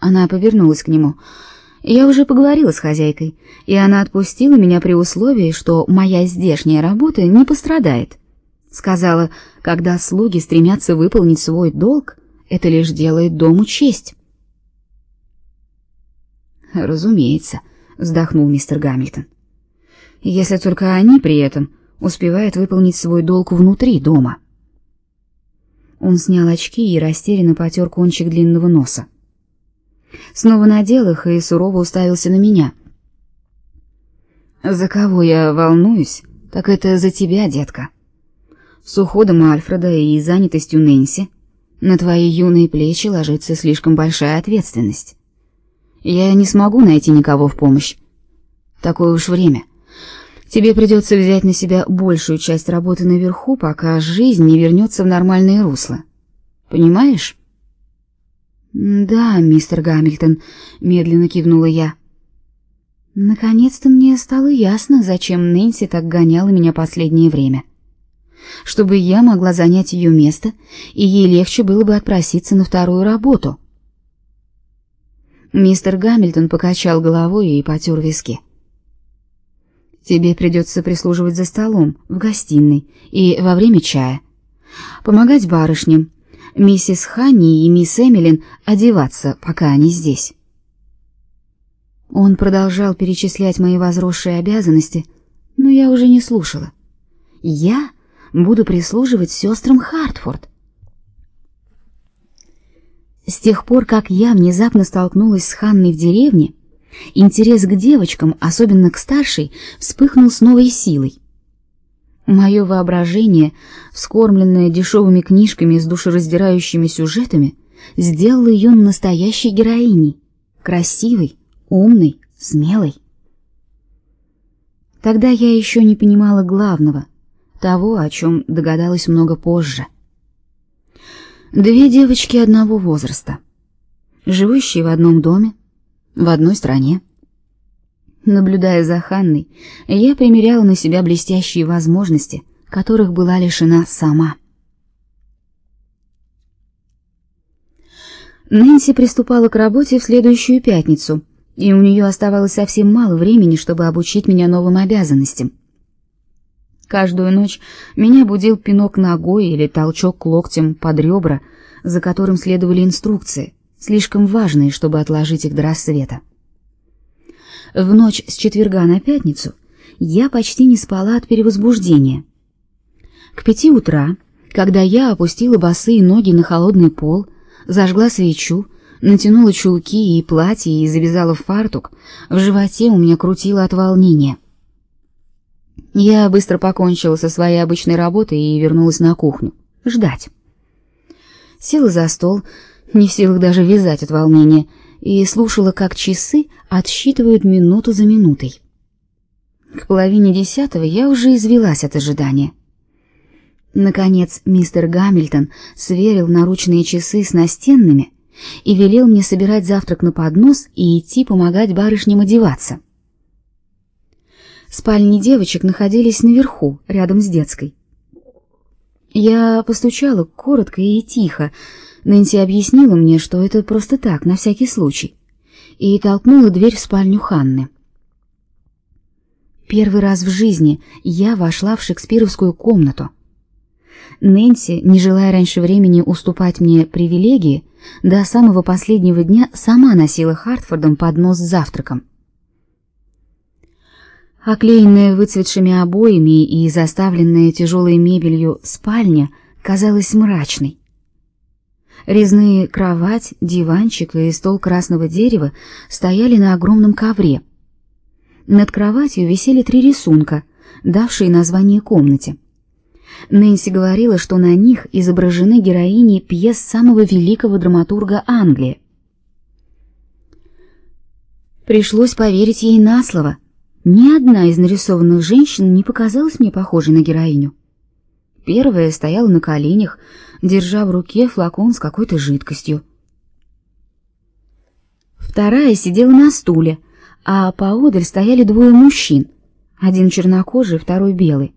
Она повернулась к нему. Я уже поговорила с хозяйкой, и она отпустила меня при условии, что моя здешняя работа не пострадает. Сказала, когда слуги стремятся выполнить свой долг, это лишь делает дому честь. Разумеется, вздохнул мистер Гамильтон. Если только они при этом успевают выполнить свой долг внутри дома. Он снял очки и растерянно потер кончик длинного носа. Снова надел их и сурово уставился на меня. «За кого я волнуюсь, так это за тебя, детка. С уходом Альфреда и занятостью Нэнси на твои юные плечи ложится слишком большая ответственность. Я не смогу найти никого в помощь. Такое уж время. Тебе придется взять на себя большую часть работы наверху, пока жизнь не вернется в нормальное русло. Понимаешь?» «Да, мистер Гамильтон», — медленно кивнула я. Наконец-то мне стало ясно, зачем Нэнси так гоняла меня последнее время. Чтобы я могла занять ее место, и ей легче было бы отпроситься на вторую работу. Мистер Гамильтон покачал головой и потер виски. «Тебе придется прислуживать за столом, в гостиной и во время чая, помогать барышням, миссис Ханни и мисс Эмилин одеваться, пока они здесь. Он продолжал перечислять мои возросшие обязанности, но я уже не слушала. Я буду прислуживать сестрам Хартфорд. С тех пор, как я внезапно столкнулась с Ханной в деревне, интерес к девочкам, особенно к старшей, вспыхнул с новой силой. Мое воображение, вскормленное дешевыми книжками с душераздирающими сюжетами, сделало ее настоящей героиней, красивой, умной, смелой. Тогда я еще не понимала главного, того, о чем догадалась много позже. Две девочки одного возраста, живущие в одном доме, в одной стране. Наблюдая за Ханной, я примеряла на себя блестящие возможности, которых была лишена сама. Нэнси приступала к работе в следующую пятницу, и у нее оставалось совсем мало времени, чтобы обучить меня новым обязанностям. Каждую ночь меня будил пинок ногой или толчок локтем под ребра, за которым следовали инструкции, слишком важные, чтобы отложить их до рассвета. В ночь с четверга на пятницу я почти не спала от перевозбуждения. К пяти утра, когда я опустила босые ноги на холодный пол, зажгла свечу, натянула чулки и платье и завязала фартук, в животе у меня крутило от волнения. Я быстро покончила со своей обычной работой и вернулась на кухню. Ждать. Села за стол, не в силах даже вязать от волнения, и слушала, как часы отсчитывают минуту за минутой. К половине десятого я уже извелась от ожидания. Наконец мистер Гамильтон сверил наручные часы с настенными и велел мне собирать завтрак на поднос и идти помогать барышням одеваться. Спальни девочек находились наверху, рядом с детской. Я постучала коротко и тихо, Нэнси объяснила мне, что это просто так, на всякий случай, и толкнула дверь в спальню Ханны. Первый раз в жизни я вошла в шекспировскую комнату. Нэнси, не желая раньше времени уступать мне привилегии, до самого последнего дня сама носила Хартфордом поднос с завтраком. Оклеенная выцветшими обоями и заставленная тяжелой мебелью спальня казалась мрачной. Резные кровать, диванчик и стол красного дерева стояли на огромном ковре. Над кроватью висели три рисунка, давшие название комнате. Нэнси говорила, что на них изображены героини пьес самого великого драматурга Англии. Пришлось поверить ей на слово. Ни одна из нарисованных женщин не показалась мне похожей на героиню. Первая стояла на коленях, держа в руке флакон с какой-то жидкостью. Вторая сидела на стуле, а поодаль стояли двое мужчин, один чернокожий, второй белый.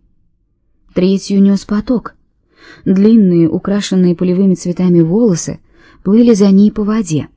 Третью нес поток. Длинные, украшенные полевыми цветами волосы плыли за ней по воде.